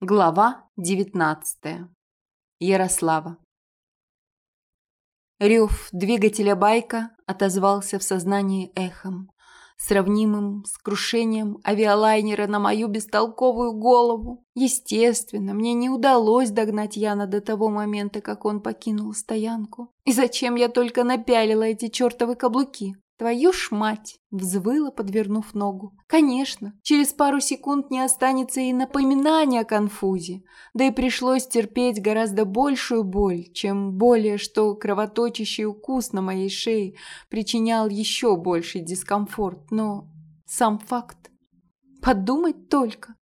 Глава 19. Ярослава. Рев двигателя байка отозвался в сознании эхом, сравнимым с крушением авиалайнера на мою бестолковую голову. Естественно, мне не удалось догнать Яна до того момента, как он покинул стоянку. И зачем я только напялила эти чертовы каблуки? «Твою ж мать!» – взвыла, подвернув ногу. «Конечно, через пару секунд не останется и напоминания о конфузе, да и пришлось терпеть гораздо большую боль, чем более что кровоточащий укус на моей шее причинял еще больший дискомфорт, но сам факт. Подумать только.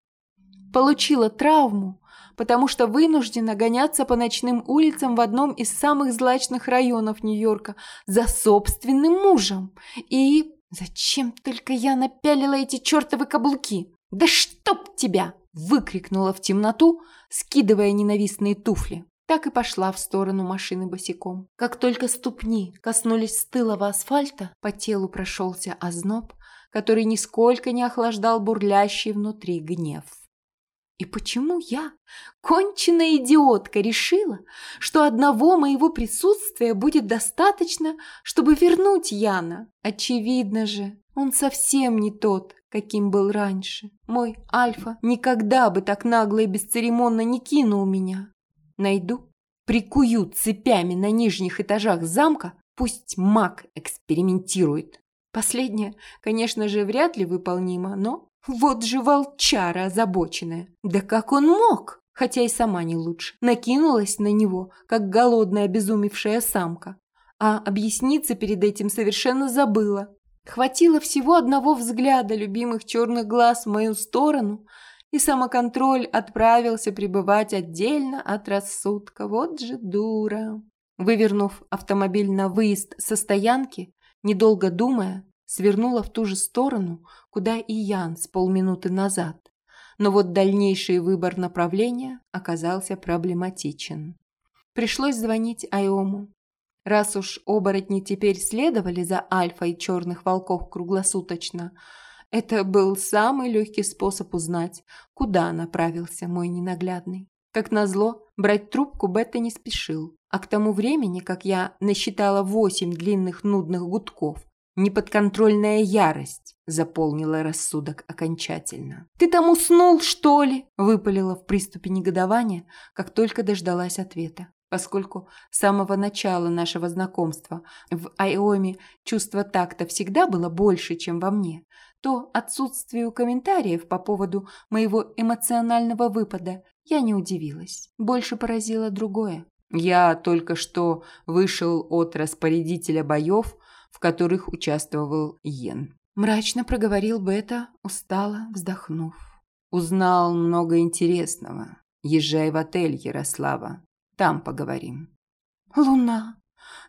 Получила травму, потому что вынуждена гоняться по ночным улицам в одном из самых злачных районов Нью-Йорка за собственным мужем. И зачем только я напялила эти чертовы каблуки? Да чтоб тебя! Выкрикнула в темноту, скидывая ненавистные туфли. Так и пошла в сторону машины босиком. Как только ступни коснулись стылого асфальта, по телу прошелся озноб, который нисколько не охлаждал бурлящий внутри гнев. И почему я, конченная идиотка, решила, что одного моего присутствия будет достаточно, чтобы вернуть Яна? Очевидно же, он совсем не тот, каким был раньше. Мой Альфа никогда бы так нагло и бесцеремонно не кинул меня. Найду, прикую цепями на нижних этажах замка, пусть маг экспериментирует. Последнее, конечно же, вряд ли выполнимо, но вот же волчара озабоченная. Да как он мог? Хотя и сама не лучше. Накинулась на него, как голодная обезумевшая самка. А объясниться перед этим совершенно забыла. Хватило всего одного взгляда любимых черных глаз в мою сторону, и самоконтроль отправился пребывать отдельно от рассудка. Вот же дура. Вывернув автомобиль на выезд со стоянки, недолго думая, свернула в ту же сторону, куда и Ян с полминуты назад. Но вот дальнейший выбор направления оказался проблематичен. Пришлось звонить Айому. Раз уж оборотни теперь следовали за Альфой черных волков круглосуточно, это был самый легкий способ узнать, куда направился мой ненаглядный. Как назло, брать трубку Бетта не спешил. А к тому времени, как я насчитала восемь длинных нудных гудков, Неподконтрольная ярость заполнила рассудок окончательно. «Ты там уснул, что ли?» – выпалила в приступе негодования, как только дождалась ответа. Поскольку с самого начала нашего знакомства в Айоме чувство такта всегда было больше, чем во мне, то отсутствию комментариев по поводу моего эмоционального выпада я не удивилась. Больше поразило другое. Я только что вышел от распорядителя боев в которых участвовал Йен. Мрачно проговорил Бета, устало вздохнув. Узнал много интересного. Езжай в отель, Ярослава. Там поговорим. Луна.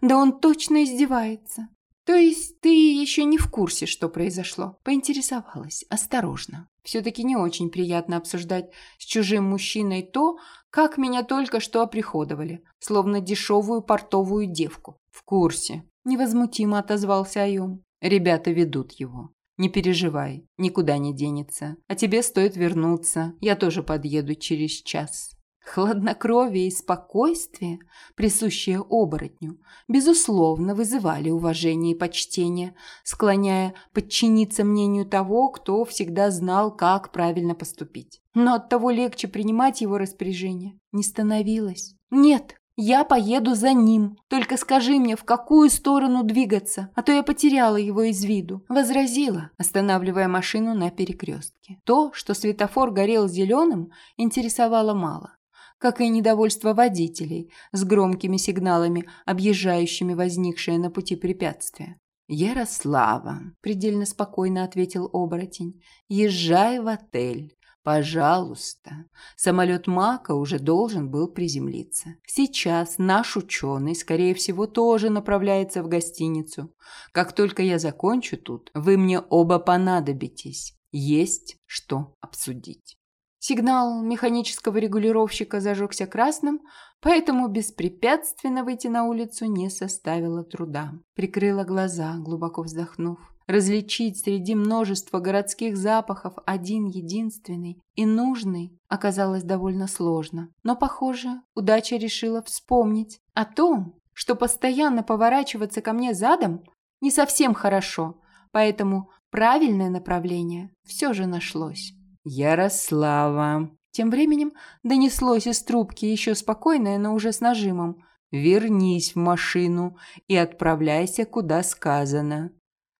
Да он точно издевается. То есть ты еще не в курсе, что произошло? Поинтересовалась, осторожно. Все-таки не очень приятно обсуждать с чужим мужчиной то, как меня только что оприходовали, словно дешевую портовую девку. В курсе. Невозмутимо отозвался Аюм. Ребята ведут его. Не переживай, никуда не денется. А тебе стоит вернуться. Я тоже подъеду через час. Хладнокровие и спокойствие, присущие оборотню, безусловно, вызывали уважение и почтение, склоняя подчиниться мнению того, кто всегда знал, как правильно поступить. Но от того легче принимать его распоряжение не становилось. Нет, я поеду за ним. Только скажи мне, в какую сторону двигаться, а то я потеряла его из виду. Возразила, останавливая машину на перекрестке. То, что светофор горел зеленым, интересовало мало. Как и недовольство водителей с громкими сигналами, объезжающими возникшее на пути препятствия. «Ярослава», – предельно спокойно ответил оборотень, – «езжай в отель. Пожалуйста. Самолет Мака уже должен был приземлиться. Сейчас наш ученый, скорее всего, тоже направляется в гостиницу. Как только я закончу тут, вы мне оба понадобитесь. Есть что обсудить. Сигнал механического регулировщика зажегся красным, поэтому беспрепятственно выйти на улицу не составило труда. Прикрыла глаза, глубоко вздохнув. Различить среди множества городских запахов один единственный и нужный оказалось довольно сложно. Но, похоже, удача решила вспомнить о том, что постоянно поворачиваться ко мне задом не совсем хорошо, поэтому правильное направление все же нашлось. «Ярослава!» Тем временем донеслось из трубки еще спокойное, но уже с нажимом. «Вернись в машину и отправляйся, куда сказано.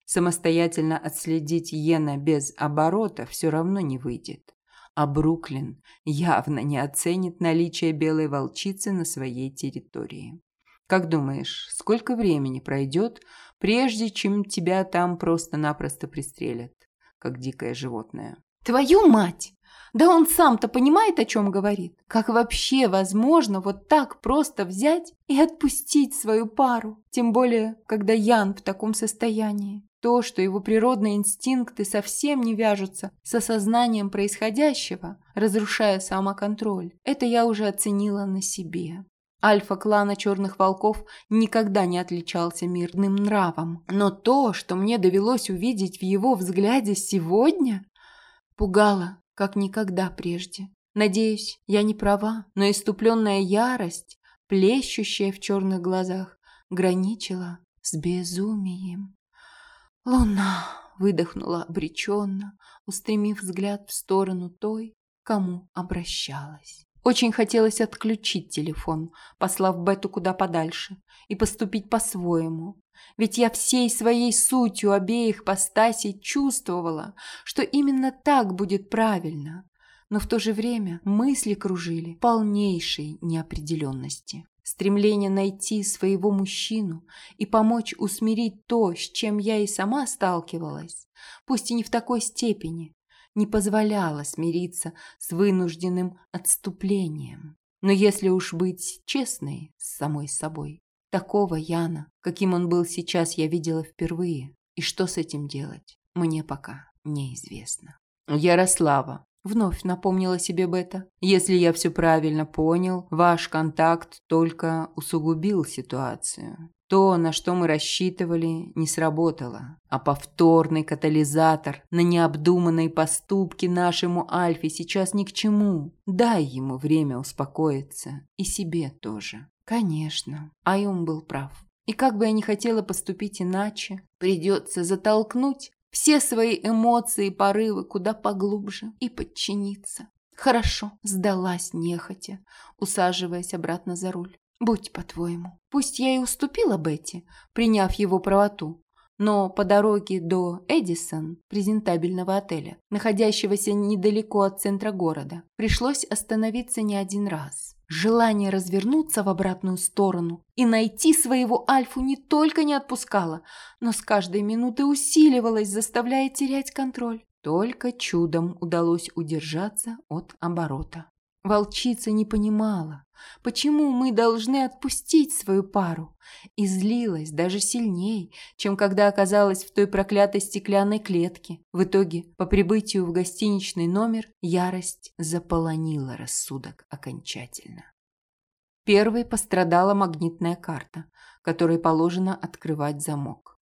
Самостоятельно отследить Йена без оборота все равно не выйдет. А Бруклин явно не оценит наличие белой волчицы на своей территории. Как думаешь, сколько времени пройдет, прежде чем тебя там просто-напросто пристрелят, как дикое животное? Твою мать! Да он сам-то понимает, о чем говорит. Как вообще возможно вот так просто взять и отпустить свою пару? Тем более, когда Ян в таком состоянии. То, что его природные инстинкты совсем не вяжутся с осознанием происходящего, разрушая самоконтроль, это я уже оценила на себе. Альфа клана Черных Волков никогда не отличался мирным нравом. Но то, что мне довелось увидеть в его взгляде сегодня, пугало, как никогда прежде. Надеюсь, я не права, но иступленная ярость, плещущая в черных глазах, граничила с безумием. «Луна!» – выдохнула обреченно, устремив взгляд в сторону той, кому обращалась. Очень хотелось отключить телефон, послав Бету куда подальше, и поступить по-своему. Ведь я всей своей сутью обеих постасей чувствовала, что именно так будет правильно. Но в то же время мысли кружили полнейшей неопределенности. Стремление найти своего мужчину и помочь усмирить то, с чем я и сама сталкивалась, пусть и не в такой степени, не позволяло смириться с вынужденным отступлением. Но если уж быть честной с самой собой, такого Яна, каким он был сейчас, я видела впервые. И что с этим делать, мне пока неизвестно. Ярослава, Вновь напомнила себе Бета. «Если я все правильно понял, ваш контакт только усугубил ситуацию. То, на что мы рассчитывали, не сработало. А повторный катализатор на необдуманные поступки нашему Альфе сейчас ни к чему. Дай ему время успокоиться. И себе тоже». Конечно, Айум был прав. И как бы я ни хотела поступить иначе, придется затолкнуть все свои эмоции и порывы куда поглубже и подчиниться. Хорошо, сдалась нехотя, усаживаясь обратно за руль. Будь по-твоему. Пусть я и уступила Бетти, приняв его правоту, но по дороге до Эдисон, презентабельного отеля, находящегося недалеко от центра города, пришлось остановиться не один раз. Желание развернуться в обратную сторону и найти своего Альфу не только не отпускало, но с каждой минуты усиливалось, заставляя терять контроль. Только чудом удалось удержаться от оборота. Волчица не понимала, почему мы должны отпустить свою пару, и злилась даже сильней, чем когда оказалась в той проклятой стеклянной клетке. В итоге, по прибытию в гостиничный номер, ярость заполонила рассудок окончательно. Первой пострадала магнитная карта, которой положено открывать замок.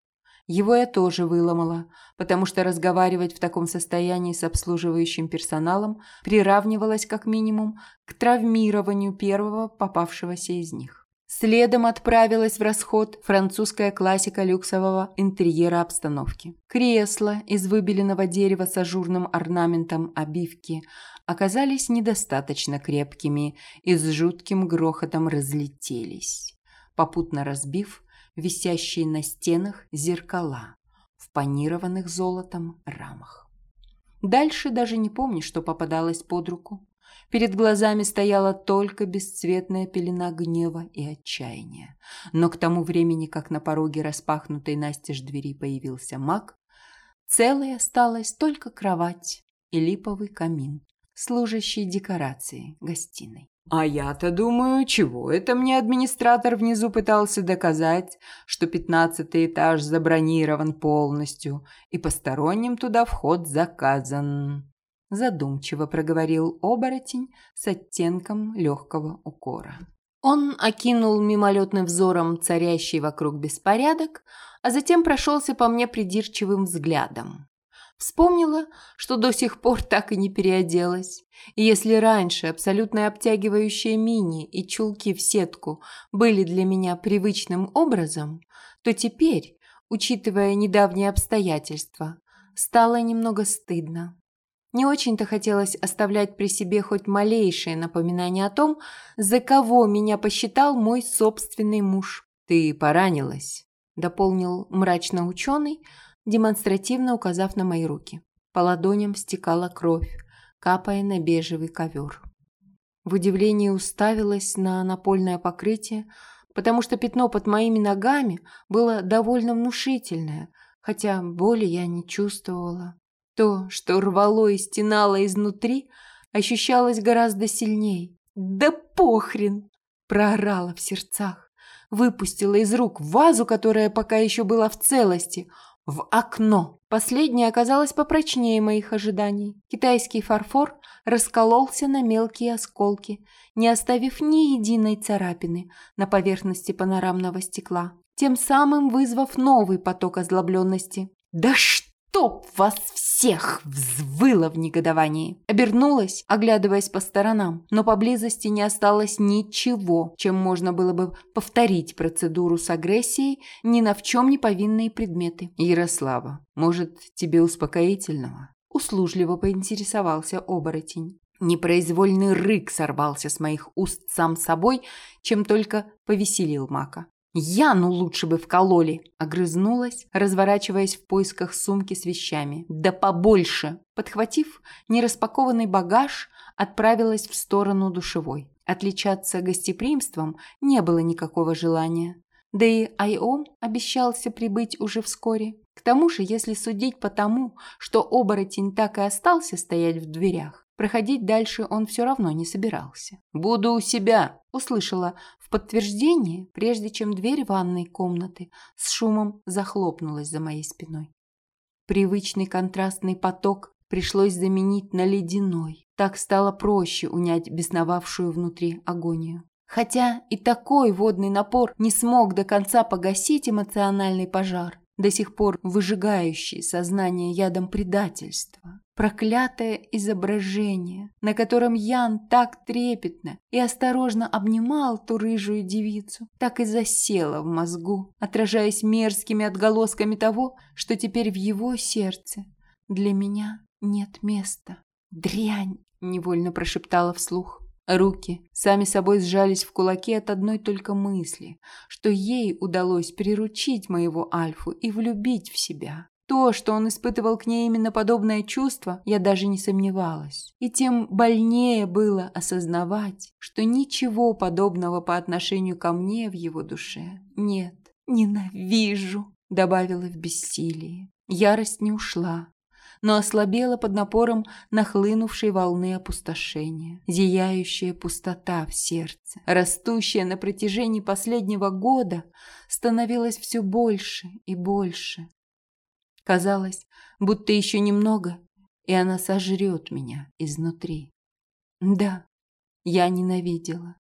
Его я тоже выломала, потому что разговаривать в таком состоянии с обслуживающим персоналом приравнивалось как минимум к травмированию первого попавшегося из них. Следом отправилась в расход французская классика люксового интерьера обстановки. Кресла из выбеленного дерева с ажурным орнаментом обивки оказались недостаточно крепкими и с жутким грохотом разлетелись, попутно разбив висящие на стенах зеркала в панированных золотом рамах. Дальше даже не помню, что попадалось под руку. Перед глазами стояла только бесцветная пелена гнева и отчаяния. Но к тому времени, как на пороге распахнутой настежь двери появился маг, целой осталась только кровать и липовый камин, служащий декорацией гостиной. А я-то думаю, чего это мне администратор внизу пытался доказать, что пятнадцатый этаж забронирован полностью и посторонним туда вход заказан. Задумчиво проговорил оборотень с оттенком легкого укора. Он окинул мимолетным взором царящий вокруг беспорядок, а затем прошелся по мне придирчивым взглядом. Вспомнила, что до сих пор так и не переоделась. И если раньше абсолютно обтягивающие мини и чулки в сетку были для меня привычным образом, то теперь, учитывая недавние обстоятельства, стало немного стыдно. Не очень-то хотелось оставлять при себе хоть малейшее напоминание о том, за кого меня посчитал мой собственный муж. «Ты поранилась», – дополнил мрачно ученый, демонстративно указав на мои руки. По ладоням стекала кровь, капая на бежевый ковер. В удивлении уставилась на напольное покрытие, потому что пятно под моими ногами было довольно внушительное, хотя боли я не чувствовала. То, что рвало и стенало изнутри, ощущалось гораздо сильней. «Да похрен!» – проорала в сердцах. Выпустила из рук вазу, которая пока еще была в целости, в окно. Последнее оказалось попрочнее моих ожиданий. Китайский фарфор раскололся на мелкие осколки, не оставив ни единой царапины на поверхности панорамного стекла, тем самым вызвав новый поток озлобленности. «Да что?» «Чтоб вас всех!» – взвыла в негодовании. Обернулась, оглядываясь по сторонам, но поблизости не осталось ничего, чем можно было бы повторить процедуру с агрессией ни на в чем не повинные предметы. «Ярослава, может, тебе успокоительного?» – услужливо поинтересовался оборотень. Непроизвольный рык сорвался с моих уст сам собой, чем только повеселил Мака. «Яну лучше бы вкололи!» – огрызнулась, разворачиваясь в поисках сумки с вещами. «Да побольше!» Подхватив нераспакованный багаж, отправилась в сторону душевой. Отличаться гостеприимством не было никакого желания. Да и Айом обещался прибыть уже вскоре. К тому же, если судить по тому, что оборотень так и остался стоять в дверях, Проходить дальше он все равно не собирался. «Буду у себя!» – услышала подтверждение, прежде чем дверь ванной комнаты с шумом захлопнулась за моей спиной. Привычный контрастный поток пришлось заменить на ледяной. Так стало проще унять бесновавшую внутри агонию. Хотя и такой водный напор не смог до конца погасить эмоциональный пожар, до сих пор выжигающий сознание ядом предательства. Проклятое изображение, на котором Ян так трепетно и осторожно обнимал ту рыжую девицу, так и засело в мозгу, отражаясь мерзкими отголосками того, что теперь в его сердце для меня нет места. «Дрянь!» – невольно прошептала вслух. Руки сами собой сжались в кулаки от одной только мысли, что ей удалось приручить моего Альфу и влюбить в себя. То, что он испытывал к ней именно подобное чувство, я даже не сомневалась. И тем больнее было осознавать, что ничего подобного по отношению ко мне в его душе нет. «Ненавижу!» – добавила в бессилии. Ярость не ушла, но ослабела под напором нахлынувшей волны опустошения. Зияющая пустота в сердце, растущая на протяжении последнего года, становилась все больше и больше. Казалось, будто еще немного, и она сожрет меня изнутри. Да, я ненавидела.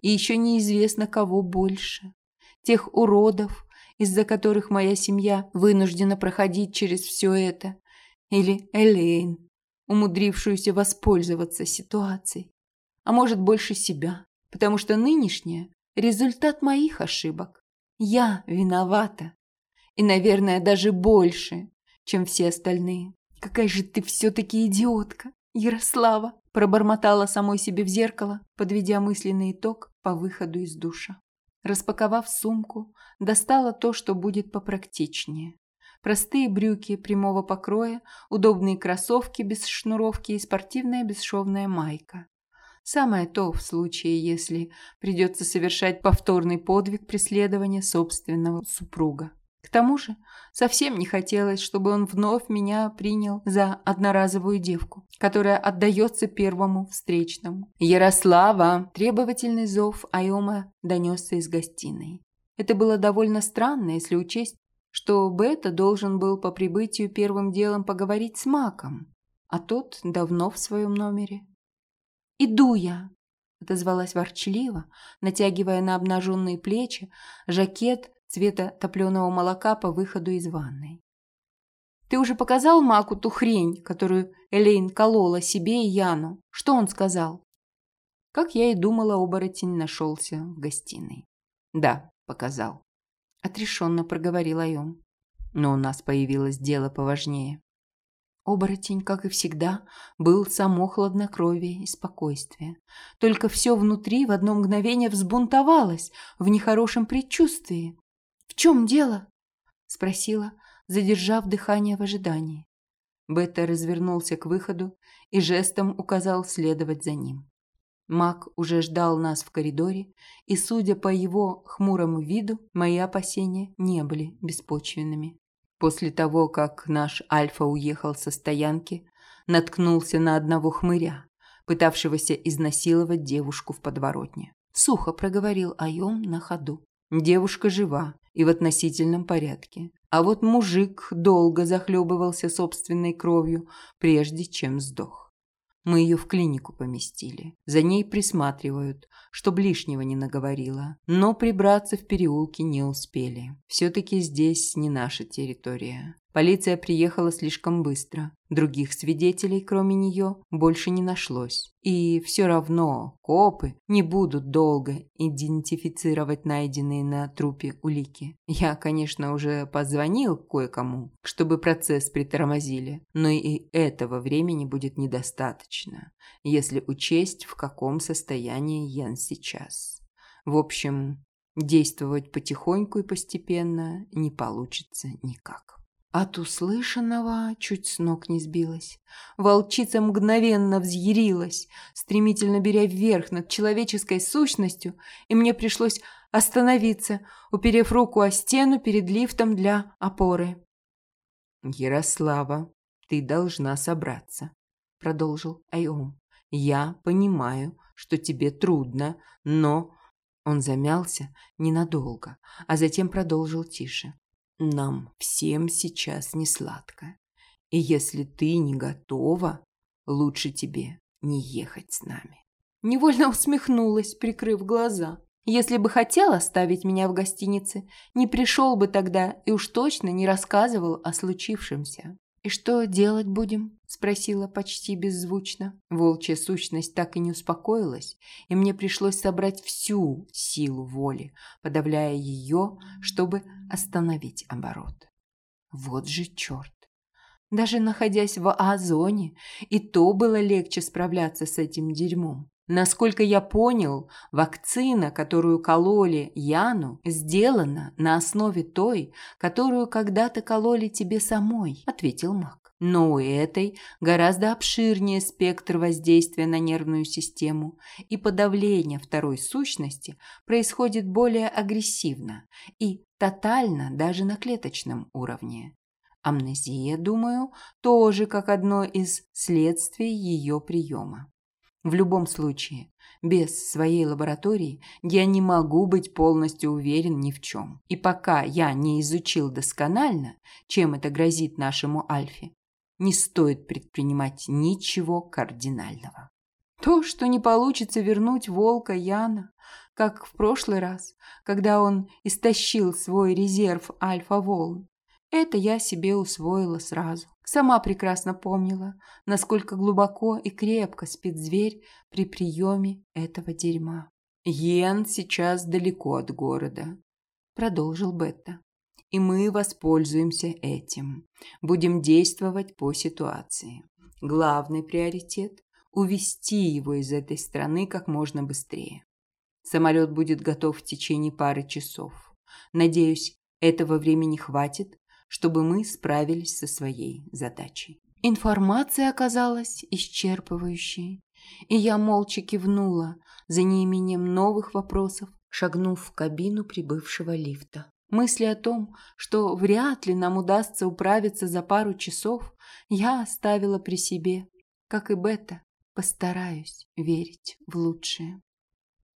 И еще неизвестно, кого больше. Тех уродов, из-за которых моя семья вынуждена проходить через все это. Или Элейн, умудрившуюся воспользоваться ситуацией. А может, больше себя, потому что нынешнее – результат моих ошибок. Я виновата и, наверное, даже больше, чем все остальные. «Какая же ты все-таки идиотка, Ярослава!» пробормотала самой себе в зеркало, подведя мысленный итог по выходу из душа. Распаковав сумку, достала то, что будет попрактичнее. Простые брюки прямого покроя, удобные кроссовки без шнуровки и спортивная бесшовная майка. Самое то в случае, если придется совершать повторный подвиг преследования собственного супруга. К тому же совсем не хотелось, чтобы он вновь меня принял за одноразовую девку, которая отдается первому встречному. «Ярослава!» – требовательный зов Айома донесся из гостиной. Это было довольно странно, если учесть, что Бета должен был по прибытию первым делом поговорить с Маком, а тот давно в своем номере. «Иду я!» отозвалась ворчливо, натягивая на обнаженные плечи жакет цвета топленого молока по выходу из ванной. «Ты уже показал Маку ту хрень, которую Элейн колола себе и Яну? Что он сказал?» Как я и думала, оборотень нашелся в гостиной. «Да, показал», — отрешенно проговорил Айом. «Но у нас появилось дело поважнее». Оборотень, как и всегда, был само хладнокровие и спокойствие. Только все внутри в одно мгновение взбунтовалось в нехорошем предчувствии. «В чем дело?» – спросила, задержав дыхание в ожидании. Бетта развернулся к выходу и жестом указал следовать за ним. Мак уже ждал нас в коридоре, и, судя по его хмурому виду, мои опасения не были беспочвенными. После того, как наш Альфа уехал со стоянки, наткнулся на одного хмыря, пытавшегося изнасиловать девушку в подворотне. Сухо проговорил Айом на ходу. Девушка жива и в относительном порядке. А вот мужик долго захлебывался собственной кровью, прежде чем сдох. Мы ее в клинику поместили. За ней присматривают, чтоб лишнего не наговорила. Но прибраться в переулке не успели. Все-таки здесь не наша территория. Полиция приехала слишком быстро. Других свидетелей, кроме нее, больше не нашлось. И все равно копы не будут долго идентифицировать найденные на трупе улики. Я, конечно, уже позвонил кое-кому, чтобы процесс притормозили, но и этого времени будет недостаточно, если учесть, в каком состоянии Йен сейчас. В общем, действовать потихоньку и постепенно не получится никак. От услышанного чуть с ног не сбилась. Волчица мгновенно взъярилась, стремительно беря вверх над человеческой сущностью, и мне пришлось остановиться, уперев руку о стену перед лифтом для опоры. «Ярослава, ты должна собраться», — продолжил Айом. «Я понимаю, что тебе трудно, но...» Он замялся ненадолго, а затем продолжил тише. Нам всем сейчас не сладко. И если ты не готова, лучше тебе не ехать с нами. Невольно усмехнулась, прикрыв глаза. Если бы хотел оставить меня в гостинице, не пришел бы тогда и уж точно не рассказывал о случившемся. «И что делать будем?» – спросила почти беззвучно. Волчья сущность так и не успокоилась, и мне пришлось собрать всю силу воли, подавляя ее, чтобы остановить оборот. Вот же черт! Даже находясь в А-зоне, и то было легче справляться с этим дерьмом. Насколько я понял, вакцина, которую кололи Яну, сделана на основе той, которую когда-то кололи тебе самой, ответил Мак. Но у этой гораздо обширнее спектр воздействия на нервную систему, и подавление второй сущности происходит более агрессивно и тотально даже на клеточном уровне. Амнезия, думаю, тоже как одно из следствий ее приема. В любом случае, без своей лаборатории я не могу быть полностью уверен ни в чем. И пока я не изучил досконально, чем это грозит нашему Альфе, не стоит предпринимать ничего кардинального. То, что не получится вернуть волка Яна, как в прошлый раз, когда он истощил свой резерв альфа-волн, это я себе усвоила сразу. Сама прекрасно помнила, насколько глубоко и крепко спит зверь при приеме этого дерьма. «Йен сейчас далеко от города», — продолжил Бетта. «И мы воспользуемся этим. Будем действовать по ситуации. Главный приоритет – увести его из этой страны как можно быстрее. Самолет будет готов в течение пары часов. Надеюсь, этого времени хватит, чтобы мы справились со своей задачей. Информация оказалась исчерпывающей, и я молча кивнула за неимением новых вопросов, шагнув в кабину прибывшего лифта. Мысли о том, что вряд ли нам удастся управиться за пару часов, я оставила при себе. Как и Бета, постараюсь верить в лучшее.